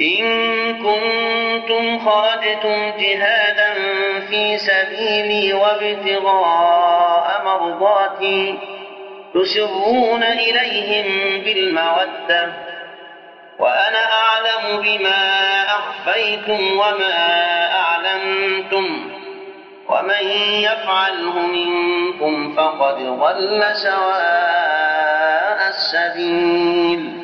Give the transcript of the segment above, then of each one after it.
إن كنتم خرجتم جهادا في سبيلي وابتغاء مرضاتي تسرون إليهم بالمودة وأنا أعلم بما أخفيتم وما أعلنتم ومن يفعله منكم فقد ضل سواء السبيل.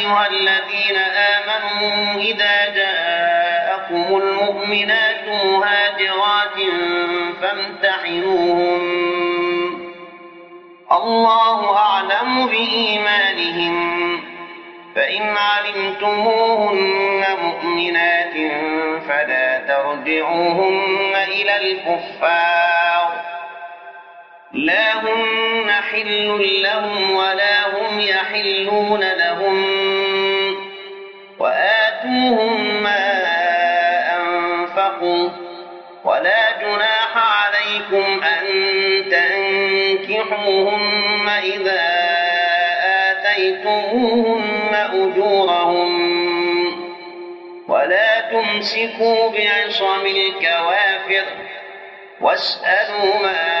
أيها الذين آمنوا إذا جاءكم المؤمنات مهاجرات فامتحنوهن. الله أعلم بإيمانهم. فإن علمتموهن مؤمنات فلا ترجعوهن إلى الكفار. لا هن حل لهم ولا هم يحلون لهم وآتوهم ما أنفقوا ولا جناح عليكم أن تنكحوهن إذا آتيتموهن أجورهن أجورهم ولا تمسكوا بعصم الكوافر واسألوا ما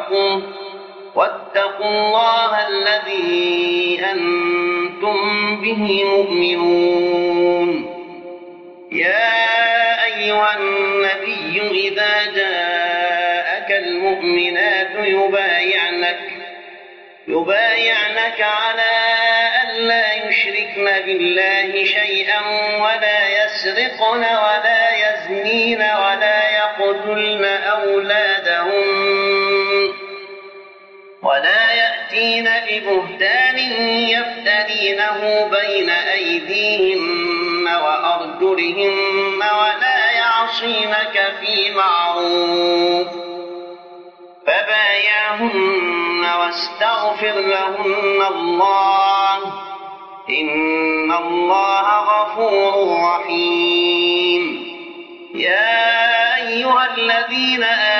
أنفقوا واتقوا الله الذي أنتم به مؤمنون. يا أيها النبي إذا جاءك المؤمنات يبايعنك يبايعنك على أن لا يشركن بالله شيئا ولا يسرقن ولا يزنين ولا يقتلن أولادهن ولا يأتين ببهتان يفترينه بين أيديهن وأرجلهن ولا يعصينك في معروف فبايعهن واستغفر لهن الله إن الله غفور رحيم يا أيها الذين آمنوا